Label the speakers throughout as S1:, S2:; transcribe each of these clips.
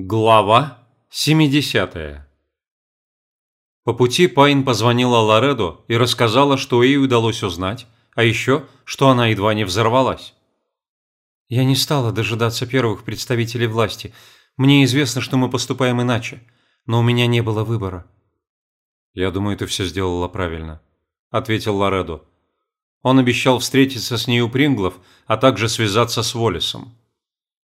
S1: Глава 70 По пути Пайн позвонила Лоредо и рассказала, что ей удалось узнать, а еще, что она едва не взорвалась.
S2: «Я не стала дожидаться первых представителей власти. Мне известно, что мы поступаем иначе, но у меня не было выбора».
S1: «Я думаю, ты все сделала правильно», – ответил Лоредо. Он обещал встретиться с ней у Принглов, а также связаться с Воллесом.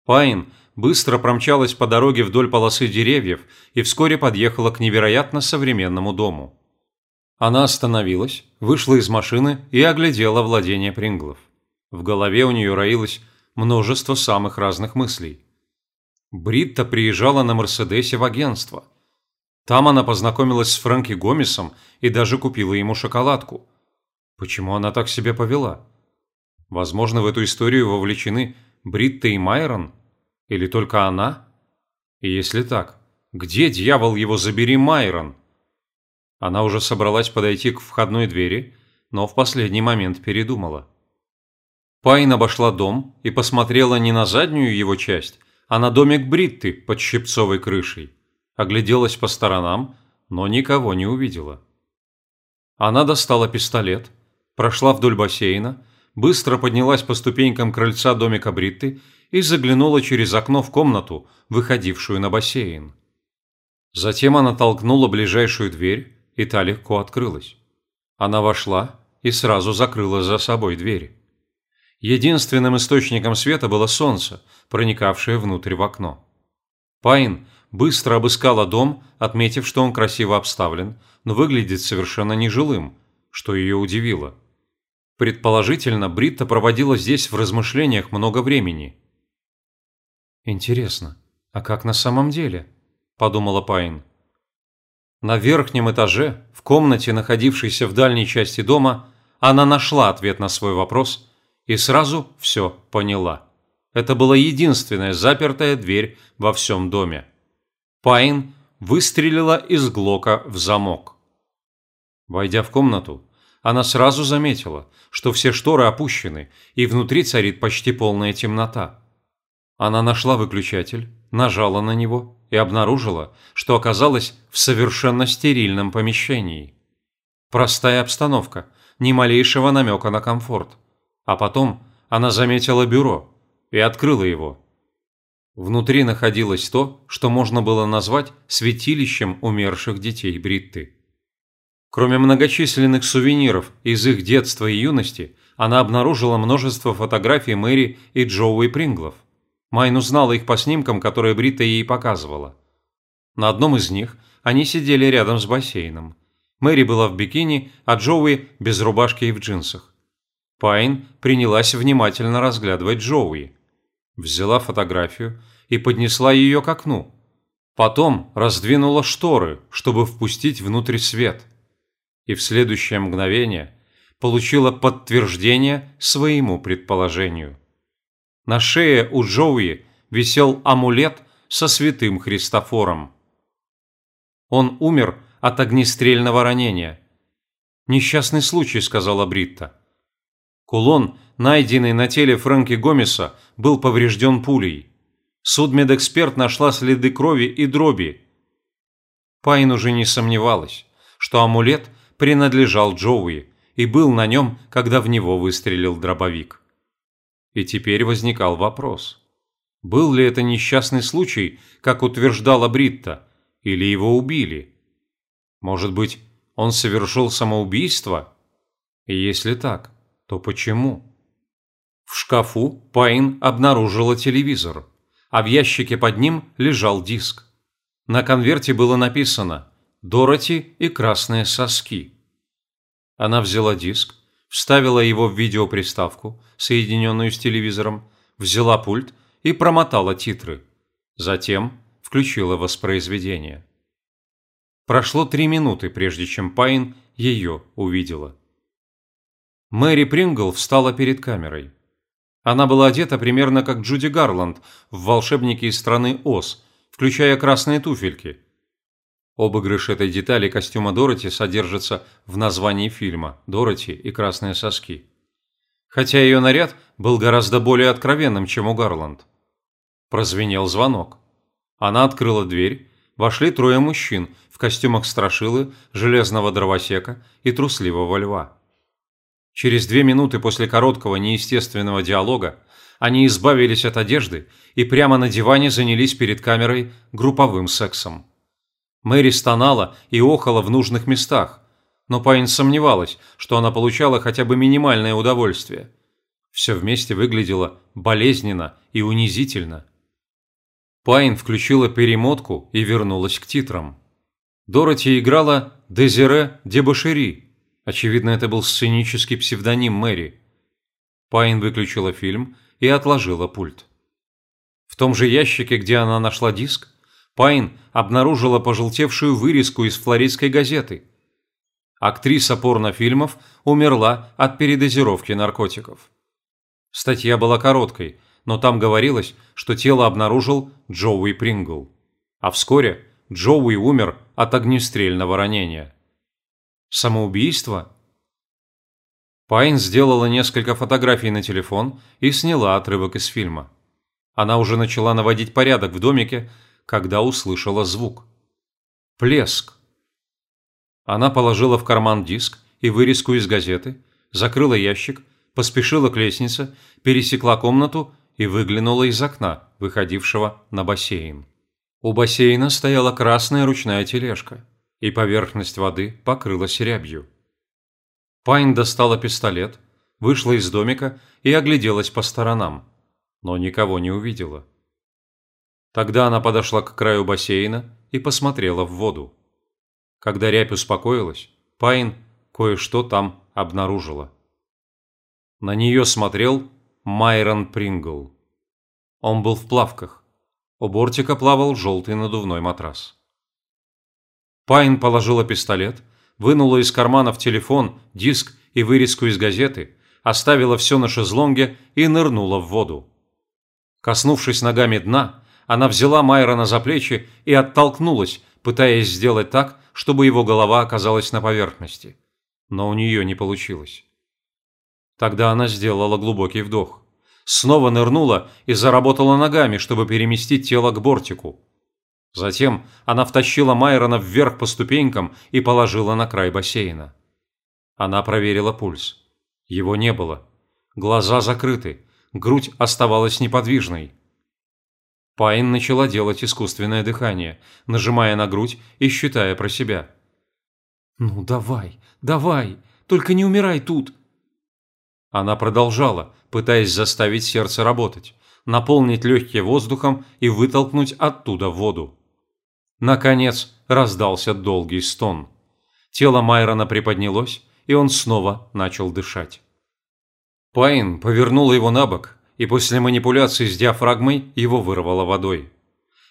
S1: Пайн – быстро промчалась по дороге вдоль полосы деревьев и вскоре подъехала к невероятно современному дому. Она остановилась, вышла из машины и оглядела владение Принглов. В голове у нее роилось множество самых разных мыслей. Бритта приезжала на Мерседесе в агентство. Там она познакомилась с Фрэнки Гомесом и даже купила ему шоколадку. Почему она так себя повела? Возможно, в эту историю вовлечены Бритта и Майрон – или только она? И если так, где, дьявол его забери, Майрон? Она уже собралась подойти к входной двери, но в последний момент передумала. Пайн обошла дом и посмотрела не на заднюю его часть, а на домик Бритты под щипцовой крышей. Огляделась по сторонам, но никого не увидела. Она достала пистолет, прошла вдоль бассейна, быстро поднялась по ступенькам крыльца домика Бритты и заглянула через окно в комнату, выходившую на бассейн. Затем она толкнула ближайшую дверь, и та легко открылась. Она вошла и сразу закрыла за собой дверь. Единственным источником света было солнце, проникавшее внутрь в окно. Пайн быстро обыскала дом, отметив, что он красиво обставлен, но выглядит совершенно нежилым, что ее удивило. Предположительно, Бритта проводила здесь в размышлениях много времени.
S2: «Интересно, а как на самом деле?» – подумала Пайн.
S1: На верхнем этаже, в комнате, находившейся в дальней части дома, она нашла ответ на свой вопрос и сразу все поняла. Это была единственная запертая дверь во всем доме. Пайн выстрелила из глока в замок. Войдя в комнату, она сразу заметила, что все шторы опущены, и внутри царит почти полная темнота. Она нашла выключатель, нажала на него и обнаружила, что оказалась в совершенно стерильном помещении. Простая обстановка, ни малейшего намека на комфорт. А потом она заметила бюро и открыла его. Внутри находилось то, что можно было назвать святилищем умерших детей Бритты. Кроме многочисленных сувениров из их детства и юности, она обнаружила множество фотографий Мэри и Джоуи Принглов – Майн узнала их по снимкам, которые Брита ей показывала. На одном из них они сидели рядом с бассейном. Мэри была в бикини, а Джоуи без рубашки и в джинсах. Пайн принялась внимательно разглядывать Джоуи. Взяла фотографию и поднесла ее к окну. Потом раздвинула шторы, чтобы впустить внутрь свет. И в следующее мгновение получила подтверждение своему предположению. На шее у Джоуи висел амулет со святым Христофором. Он умер от огнестрельного ранения. «Несчастный случай», – сказала Бритта. Кулон, найденный на теле Фрэнки Гомеса, был поврежден пулей. Судмедэксперт нашла следы крови и дроби. Пайн уже не сомневалась, что амулет принадлежал Джоуи и был на нем, когда в него выстрелил дробовик. И теперь возникал вопрос. Был ли это несчастный случай, как утверждала Бритта, или его убили? Может быть, он совершил самоубийство? И если так, то почему? В шкафу Пайн обнаружила телевизор, а в ящике под ним лежал диск. На конверте было написано «Дороти и красные соски». Она взяла диск, вставила его в видеоприставку, соединенную с телевизором, взяла пульт и промотала титры. Затем включила воспроизведение. Прошло три минуты, прежде чем Пайн ее увидела. Мэри Прингл встала перед камерой. Она была одета примерно как Джуди Гарланд в «Волшебнике из страны Оз», включая красные туфельки – Обыгрыш этой детали костюма Дороти содержится в названии фильма «Дороти и красные соски». Хотя ее наряд был гораздо более откровенным, чем у Гарланд. Прозвенел звонок. Она открыла дверь, вошли трое мужчин в костюмах страшилы, железного дровосека и трусливого льва. Через две минуты после короткого неестественного диалога они избавились от одежды и прямо на диване занялись перед камерой групповым сексом. Мэри стонала и охала в нужных местах, но Пайн сомневалась, что она получала хотя бы минимальное удовольствие. Все вместе выглядело болезненно и унизительно. Пайн включила перемотку и вернулась к титрам. Дороти играла Дезире Дебошери. Очевидно, это был сценический псевдоним Мэри. Пайн выключила фильм и отложила пульт. В том же ящике, где она нашла диск, Пайн обнаружила пожелтевшую вырезку из флоридской газеты. Актриса порнофильмов умерла от передозировки наркотиков. Статья была короткой, но там говорилось, что тело обнаружил Джоуи Прингл. А вскоре Джоуи умер от огнестрельного ранения. Самоубийство? Пайн сделала несколько фотографий на телефон и сняла отрывок из фильма. Она уже начала наводить порядок в домике, когда услышала звук. Плеск. Она положила в карман диск и вырезку из газеты, закрыла ящик, поспешила к лестнице, пересекла комнату и выглянула из окна, выходившего на бассейн. У бассейна стояла красная ручная тележка, и поверхность воды покрылась рябью. Пайн достала пистолет, вышла из домика и огляделась по сторонам, но никого не увидела. Тогда она подошла к краю бассейна и посмотрела в воду. Когда рябь успокоилась, Пайн кое-что там обнаружила. На нее смотрел Майрон Прингл. Он был в плавках. У бортика плавал желтый надувной матрас. Пайн положила пистолет, вынула из карманов телефон, диск и вырезку из газеты, оставила все на шезлонге и нырнула в воду. Коснувшись ногами дна, она взяла Майрона за плечи и оттолкнулась, пытаясь сделать так, чтобы его голова оказалась на поверхности. Но у нее не получилось. Тогда она сделала глубокий вдох. Снова нырнула и заработала ногами, чтобы переместить тело к бортику. Затем она втащила Майрона вверх по ступенькам и положила на край бассейна. Она проверила пульс. Его не было. Глаза закрыты, грудь оставалась неподвижной. Пайн начала делать искусственное дыхание, нажимая на грудь и считая про себя. «Ну давай, давай, только не умирай тут!» Она продолжала, пытаясь заставить сердце работать, наполнить легкие воздухом и вытолкнуть оттуда воду. Наконец раздался долгий стон. Тело Майрона приподнялось, и он снова начал дышать. Пайн повернула его на бок и после манипуляции с диафрагмой его вырвало водой.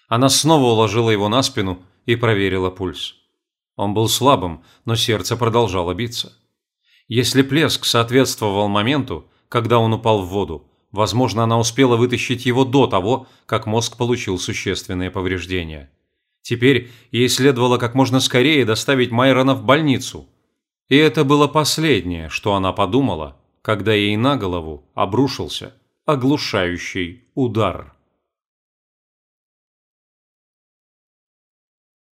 S1: Она снова уложила его на спину и проверила пульс. Он был слабым, но сердце продолжало биться. Если плеск соответствовал моменту, когда он упал в воду, возможно, она успела вытащить его до того, как мозг получил существенные повреждения. Теперь ей следовало как можно скорее доставить Майрона в больницу. И это было последнее, что она подумала, когда ей на голову обрушился оглушающий удар.